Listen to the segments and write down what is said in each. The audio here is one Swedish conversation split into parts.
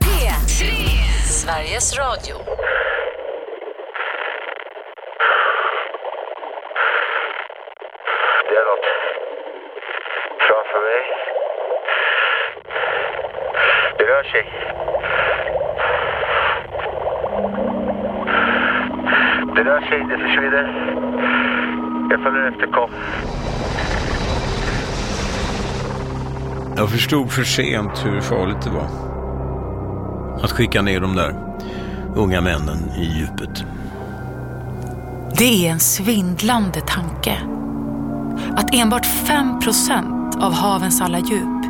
P3. Sveriges Radio. Det är något framför mig. Det rör sig. Det rör sig, det försvinner. Jag följer efter, kom. Jag förstod för sent hur farligt det var. Att skicka ner de där unga männen i djupet. Det är en svindlande tanke. Att enbart 5% av havens alla djup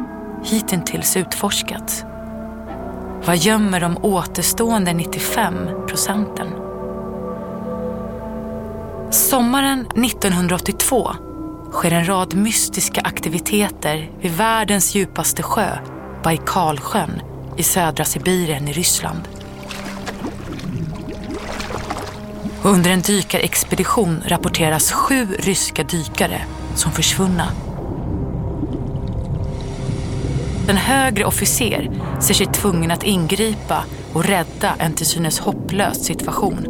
hittills utforskats. Vad gömmer de återstående 95 procenten? Sommaren 1982 sker en rad mystiska aktiviteter vid världens djupaste sjö, Baikalsjön, i södra Sibirien i Ryssland. Under en dykarexpedition rapporteras sju ryska dykare som försvunna. En högre officer ser sig tvungen att ingripa och rädda en till synes hopplös situation.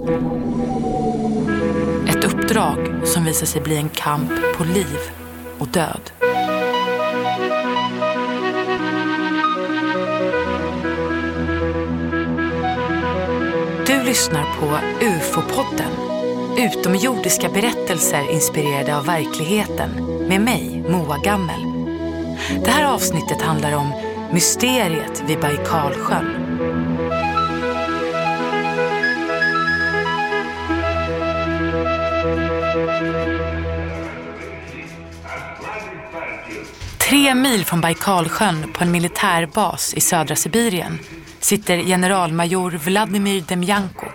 Ett uppdrag som visar sig bli en kamp på liv och död. Lyssnar på UFO-podden. Utomjordiska berättelser inspirerade av verkligheten. Med mig, Moa Gammel. Det här avsnittet handlar om mysteriet vid Baikalsjön. Tre mil från Baikalsjön på en militärbas i södra Sibirien sitter generalmajor Vladimir Demjanko.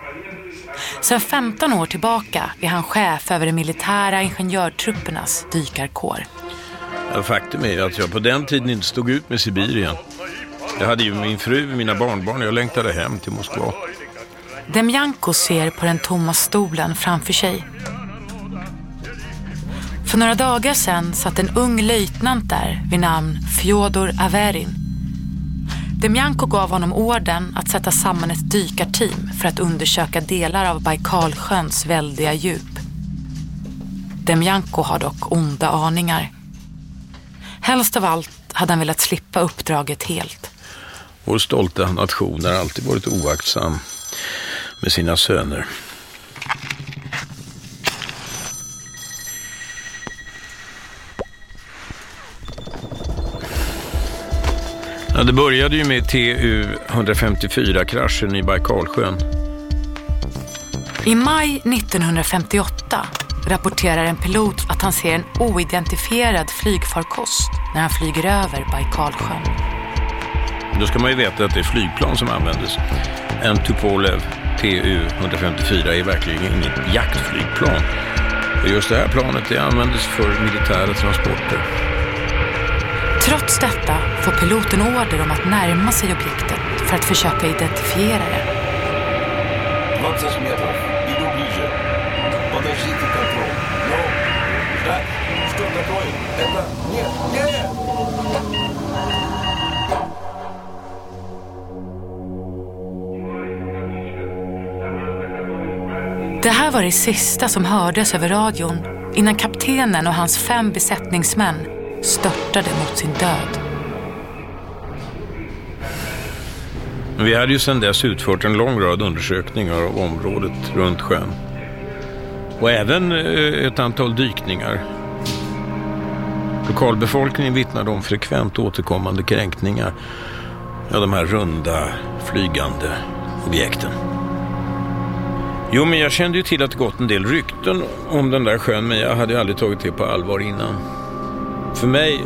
Sedan 15 år tillbaka är han chef över de militära ingenjörtruppernas dykarkår. Ja, faktum är att jag på den tiden inte stod ut med Sibirien. Jag hade ju min fru, mina barnbarn och jag längtade hem till Moskva. Demjanko ser på den tomma stolen framför sig. För några dagar sedan satt en ung löjtnant där vid namn Fjodor Averin. Demjanko gav honom orden att sätta samman ett dykarteam för att undersöka delar av Baikalsjöns väldiga djup. Demjanko har dock onda aningar. Helst av allt hade han velat slippa uppdraget helt. Vår stolta nation har alltid varit oaktsam med sina söner. Ja, det började ju med TU-154-kraschen i Baikalsjön. I maj 1958 rapporterar en pilot att han ser en oidentifierad flygfarkost när han flyger över Baikalsjön. Då ska man ju veta att det är flygplan som användes. En Tupolev TU-154 är verkligen inget jaktflygplan. Och just det här planet det användes för militära transporter. Trots detta får piloten order om att närma sig objektet för att försöka identifiera det. Det här var det sista som hördes över radion innan kaptenen och hans fem besättningsmän störtade mot sin död. Vi hade ju sedan dess utfört en lång rad undersökningar av området runt sjön. Och även eh, ett antal dykningar. Lokalbefolkningen vittnade om frekvent återkommande kränkningar av de här runda flygande objekten. Jo, men jag kände ju till att det gått en del rykten om den där sjön, men jag hade ju aldrig tagit det på allvar innan. För mig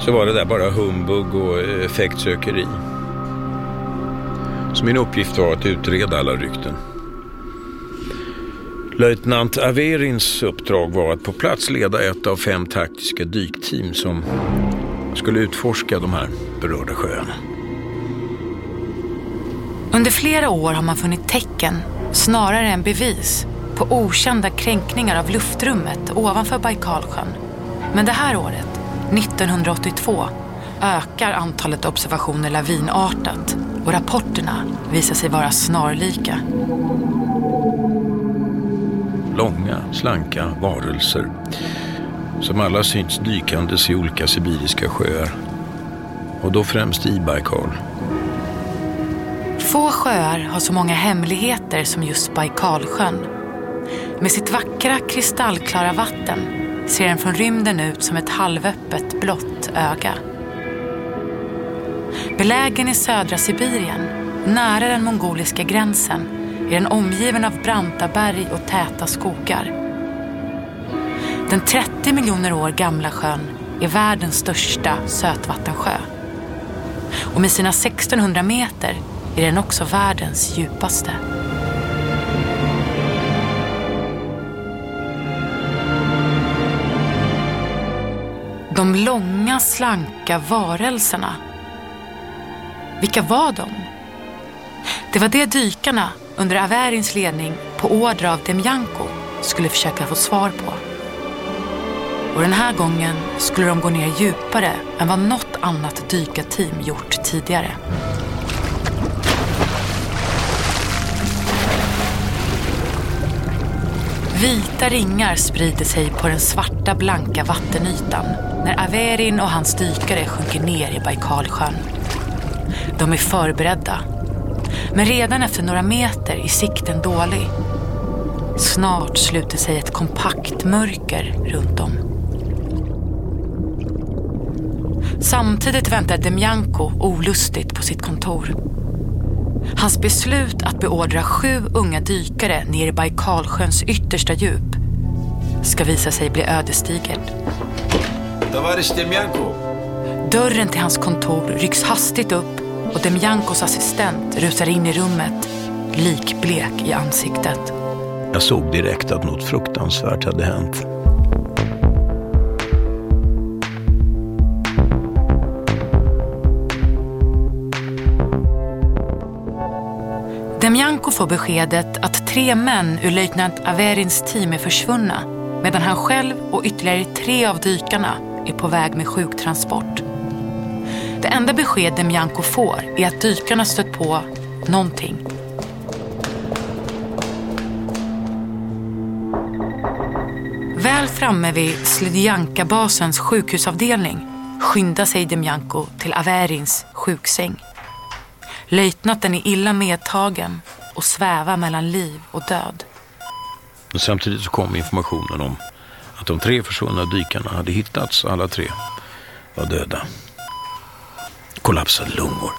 så var det där bara humbug och eh, effektsökeri. Så min uppgift var att utreda alla rykten. Löjtnant Averins uppdrag var att på plats leda ett av fem taktiska dykteam som skulle utforska de här berörda sjöarna. Under flera år har man funnit tecken, snarare än bevis, på okända kränkningar av luftrummet ovanför Baikalsjön. Men det här året, 1982, ökar antalet observationer lavinartat och rapporterna visar sig vara snarlika. Långa, slanka varelser som alla synts dykandes i olika sibiriska sjöar. Och då främst i Baikal. Få sjöar har så många hemligheter som just Baikalsjön. Med sitt vackra kristallklara vatten ser den från rymden ut som ett halvöppet blått öga. Belägen i södra Sibirien, nära den mongoliska gränsen, är den omgiven av branta berg och täta skogar. Den 30 miljoner år gamla sjön är världens största sötvattensjö. Och med sina 1600 meter är den också världens djupaste. De långa, slanka varelserna. Vilka var de? Det var det dykarna under Averins ledning på order av Demjanko skulle försöka få svar på. Och den här gången skulle de gå ner djupare än vad något annat dykarteam gjort tidigare. Vita ringar sprider sig på den svarta blanka vattenytan när Averin och hans dykare sjunker ner i Baikalsjön. De är förberedda. Men redan efter några meter är sikten dålig. Snart sluter sig ett kompakt mörker runt dem. Samtidigt väntar Demjanko olustigt på sitt kontor. Hans beslut att beordra sju unga dykare ner i Baikalsjöns yttersta djup ska visa sig bli ödesdigert. Dörren till hans kontor rycks hastigt upp och Demjankos assistent rusar in i rummet, likblek i ansiktet. Jag såg direkt att något fruktansvärt hade hänt. Demjanko får beskedet att tre män ur löjtnant Averins team är försvunna medan han själv och ytterligare tre av dykarna är på väg med sjuktransport. Det enda besked Demjanko får är att dykarna stött på någonting. Väl framme vid Slidjanka-basens sjukhusavdelning skyndar sig Demjanko till Averins sjuksäng. Löjtnanten är illa medtagen och svävar mellan liv och död. Men samtidigt så kom informationen om att de tre försvunna dykarna hade hittats. Alla tre var döda. Kollapsade lungor.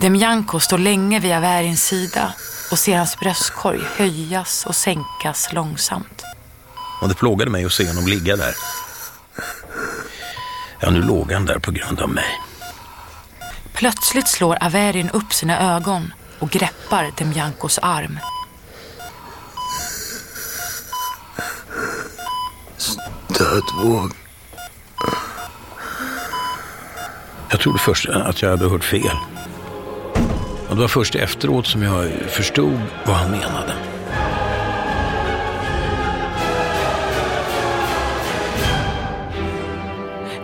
Demjanko står länge vid Averins sida och ser hans bröstkorg höjas och sänkas långsamt. Och det plågade mig att se honom ligga där. Ja, nu låg han där på grund av mig. Plötsligt slår Averin upp sina ögon och greppar Demjankos arm. Stödvåg. Jag trodde först att jag hade hört fel. Och det var först efteråt som jag förstod vad han menade.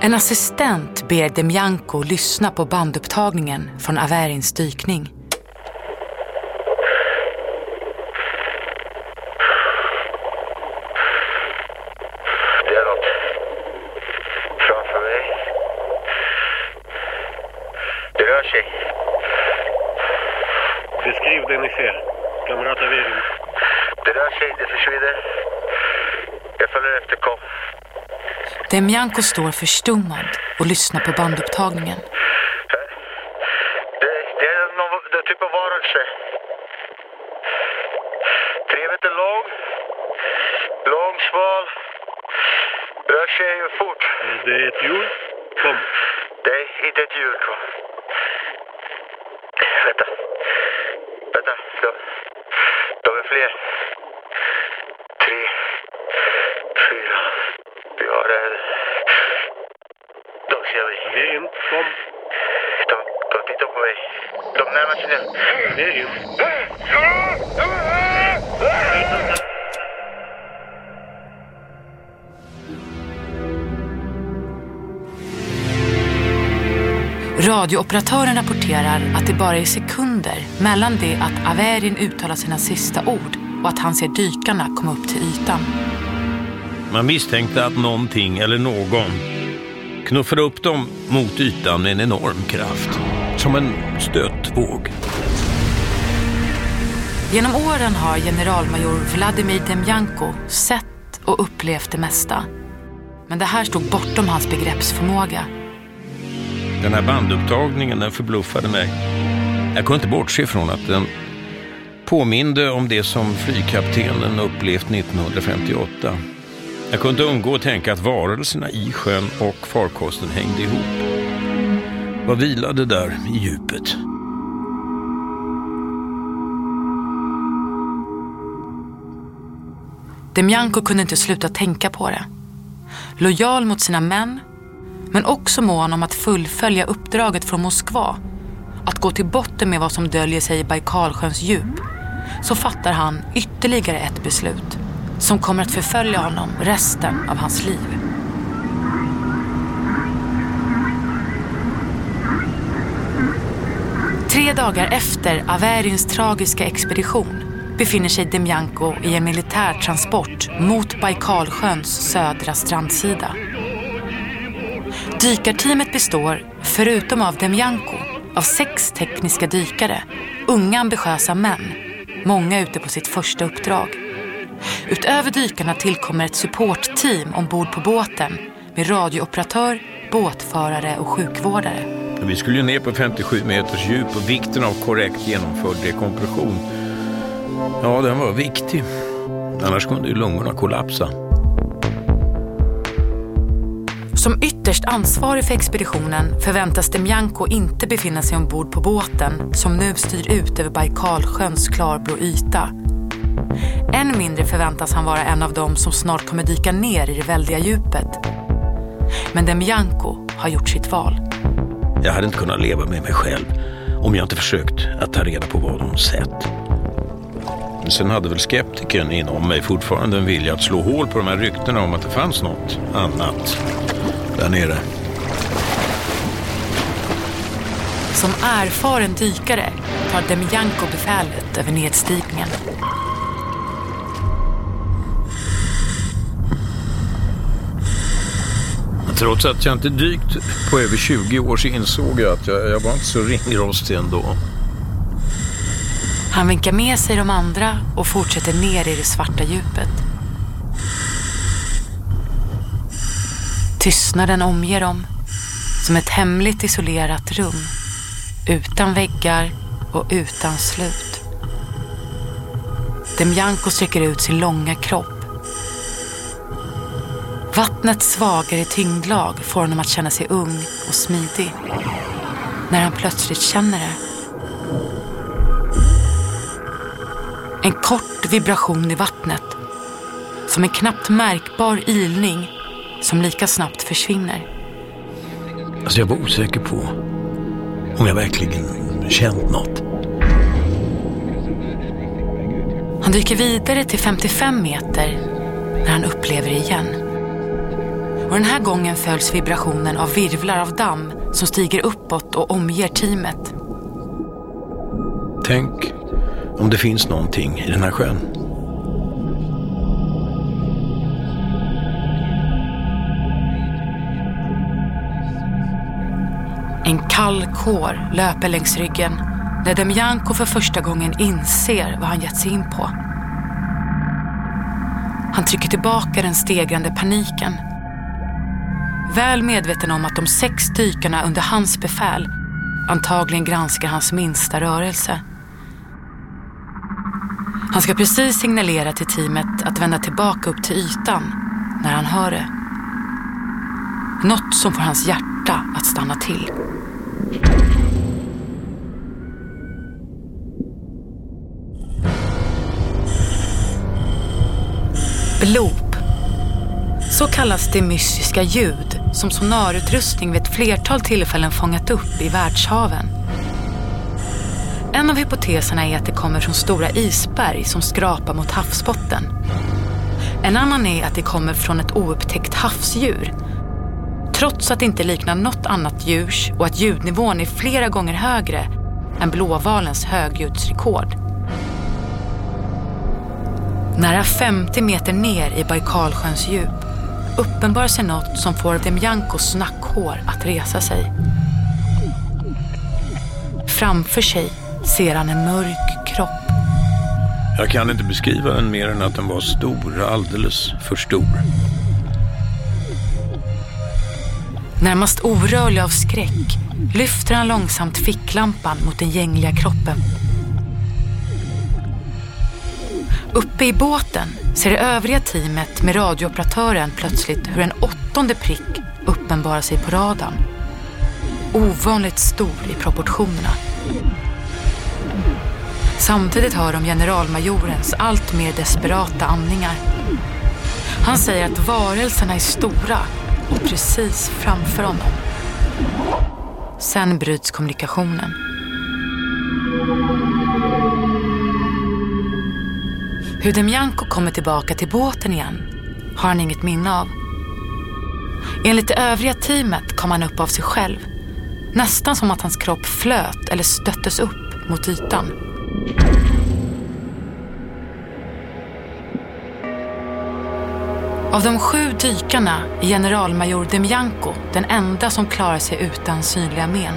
En assistent ber Demjanko lyssna på bandupptagningen från Averins dykning. Det är något framför mig. Det rör sig. Beskriv det ni ser. Kamrat Averin. Det rör sig, det försvinner. Jag följer efter kom. Demjanko står förstummad och lyssnar på bandupptagningen. Det, det är någon det är typ av varelse. Tre meter lång. Lång, smal. Rör sig fort. Det är ett djur. Kom. Det är inte ett djur. tror jag. Vänta. Vänta. De, de är fler. Tre. Fyra. Ja, det är... De ser mig. Averin, kom. De, de tittar på mig. De närmar sig nu. Radiooperatören rapporterar att det bara är sekunder mellan det att Averin uttalar sina sista ord och att han ser dykarna komma upp till ytan. Man misstänkte att någonting eller någon knuffade upp dem mot ytan med en enorm kraft. Som en stötvåg. Genom åren har generalmajor Vladimir Demjanko sett och upplevt det mesta. Men det här stod bortom hans begreppsförmåga. Den här bandupptagningen den förbluffade mig. Jag kunde inte bortse från att den påminde om det som flygkaptenen upplevt 1958. Jag kunde inte undgå att tänka att varelserna i sjön och farkosten hängde ihop. Vad vilade där i djupet? Demjanko kunde inte sluta tänka på det. Lojal mot sina män, men också mån om att fullfölja uppdraget från Moskva. Att gå till botten med vad som döljer sig i Baikalsjöns djup. Så fattar han ytterligare ett beslut som kommer att förfölja honom resten av hans liv. Tre dagar efter Averins tragiska expedition befinner sig Demjanko i en militärtransport mot Baikalsjöns södra strandsida. Dykarteamet består, förutom av Demjanko, av sex tekniska dykare, unga ambitiösa män, många ute på sitt första uppdrag. Utöver dykarna tillkommer ett supportteam ombord på båten med radiooperatör, båtförare och sjukvårdare. Vi skulle ju ner på 57 meters djup och vikten av korrekt genomförd dekompression. Ja, den var viktig. Annars kunde ju lungorna kollapsa. Som ytterst ansvarig för expeditionen förväntas Demjanko inte befinna sig ombord på båten som nu styr ut över Baikalsjöns klarblå yta. Än mindre förväntas han vara en av dem som snart kommer dyka ner i det väldiga djupet. Men Demjanko har gjort sitt val. Jag hade inte kunnat leva med mig själv om jag inte försökt att ta reda på vad hon sett. Sen hade väl skeptikern inom mig fortfarande en vilja att slå hål på de här ryktena om att det fanns något annat där nere. Som erfaren dykare tar Demjanko befälet över nedstigningen. Trots att jag inte dykt på över 20 år så insåg jag att jag, jag var inte så ringrostig ändå. Han vinkar med sig de andra och fortsätter ner i det svarta djupet. Tystnaden omger dem som ett hemligt isolerat rum. Utan väggar och utan slut. Demjanko sträcker ut sin långa kropp. Vattnets svagare tyngdlag får honom att känna sig ung och smidig. När han plötsligt känner det. En kort vibration i vattnet. Som en knappt märkbar ilning som lika snabbt försvinner. Alltså jag var osäker på om jag verkligen känt något. Han dyker vidare till 55 meter när han upplever det igen. Och den här gången följs vibrationen av virvlar av damm som stiger uppåt och omger teamet. Tänk om det finns någonting i den här sjön. En kall kår löper längs ryggen när Demjanko för första gången inser vad han gett sig in på. Han trycker tillbaka den stegrande paniken. Väl medveten om att de sex dykarna under hans befäl antagligen granskar hans minsta rörelse. Han ska precis signalera till teamet att vända tillbaka upp till ytan när han hör det. Något som får hans hjärta att stanna till. Blod så kallas det mystiska ljud som sonarutrustning vid ett flertal tillfällen fångat upp i världshaven. En av hypoteserna är att det kommer från stora isberg som skrapar mot havsbotten. En annan är att det kommer från ett oupptäckt havsdjur. Trots att det inte liknar något annat djurs och att ljudnivån är flera gånger högre än blåvalens högljudsrekord. Nära 50 meter ner i Baikalsjöns djup uppenbarar sig något som får Demjankos nackhår att resa sig. Framför sig ser han en mörk kropp. Jag kan inte beskriva den mer än att den var stor, alldeles för stor. Närmast orörlig av skräck lyfter han långsamt ficklampan mot den gängliga kroppen. Uppe i båten ser det övriga teamet med radiooperatören plötsligt hur en åttonde prick uppenbarar sig på radarn. Ovanligt stor i proportionerna. Samtidigt hör de generalmajorens allt mer desperata andningar. Han säger att varelserna är stora och precis framför honom. Sen bryts kommunikationen. Hur Demjanko kommer tillbaka till båten igen har han inget minne av. Enligt det övriga teamet kom han upp av sig själv. Nästan som att hans kropp flöt eller stöttes upp mot ytan. Av de sju dykarna är generalmajor Demjanko den enda som klarar sig utan synliga men.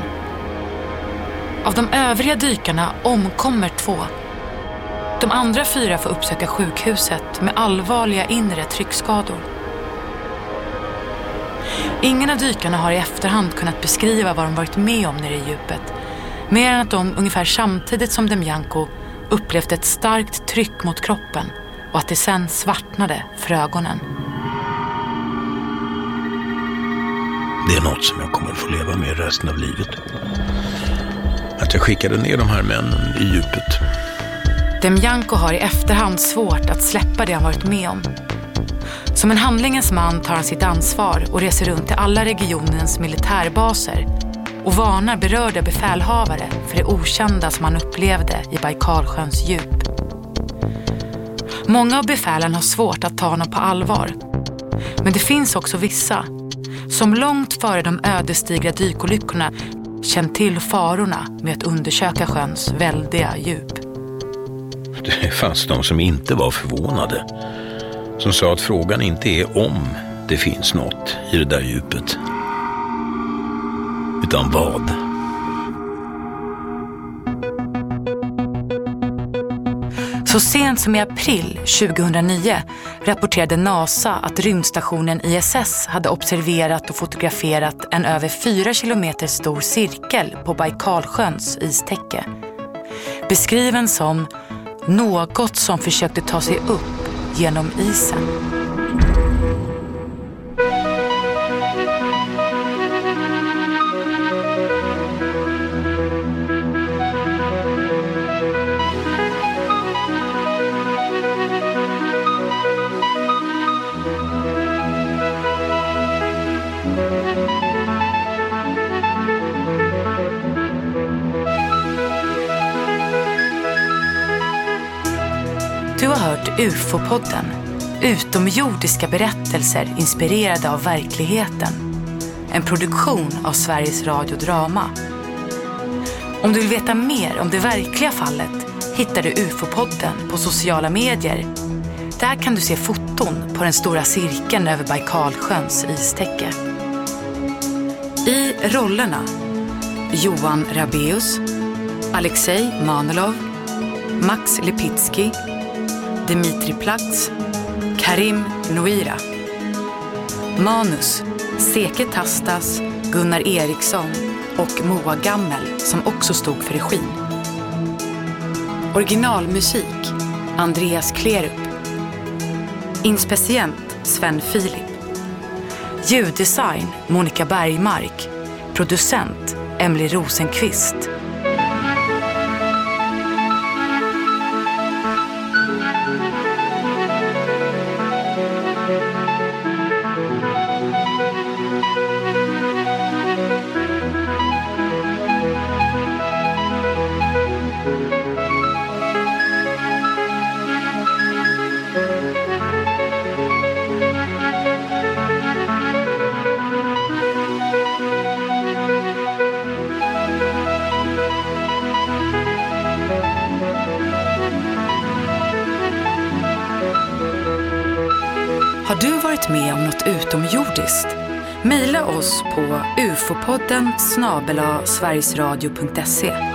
Av de övriga dykarna omkommer två. De andra fyra får uppsöka sjukhuset med allvarliga inre tryckskador. Ingen av dykarna har i efterhand kunnat beskriva vad de varit med om nere i djupet. Mer än att de ungefär samtidigt som Demjanko upplevt ett starkt tryck mot kroppen och att det sen svartnade för ögonen. Det är något som jag kommer att få leva med resten av livet. Att jag skickade ner de här männen i djupet. Demjanko har i efterhand svårt att släppa det han varit med om. Som en handlingens man tar han sitt ansvar och reser runt till alla regionens militärbaser och varnar berörda befälhavare för det okända som han upplevde i Baikalsjöns djup. Många av befälen har svårt att ta honom på allvar. Men det finns också vissa som långt före de ödesdigra dykolyckorna känt till farorna med att undersöka sjöns väldiga djup. Det fanns de som inte var förvånade. Som sa att frågan inte är om det finns något i det där djupet. Utan vad. Så sent som i april 2009 rapporterade NASA att rymdstationen ISS hade observerat och fotograferat en över 4 kilometer stor cirkel på Baikalsjöns istäcke. Beskriven som något som försökte ta sig upp genom isen. Du har hört UFO-podden. Utomjordiska berättelser inspirerade av verkligheten. En produktion av Sveriges Radio Drama. Om du vill veta mer om det verkliga fallet hittar du UFO-podden på sociala medier. Där kan du se foton på den stora cirkeln över Baikalsjöns istäcke. I rollerna Johan Rabeus, Alexej Manilov. Max Lipitsky, Dimitri Platz, Karim Noira. Manus Seke Tastas, Gunnar Eriksson och Moa Gammel som också stod för regin. Originalmusik Andreas Klerup. Inspecient Sven Filip. Ljuddesign Monica Bergmark. Producent Emily Rosenqvist. Mejla oss på ufopodden snabela sverigesradio.se.